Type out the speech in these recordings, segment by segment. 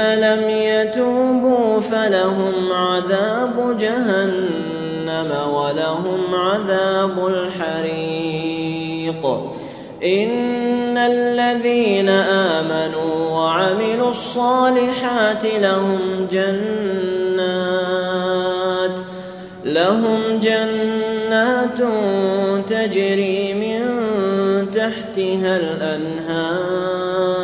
لم يتوبوا فلهم عذاب جهنم ولهم عذاب الحريق. إن الذين آمنوا وعملوا الصالحات لهم جنات لهم جنات تجري من تحتها الأنهار.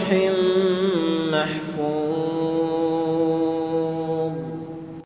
روح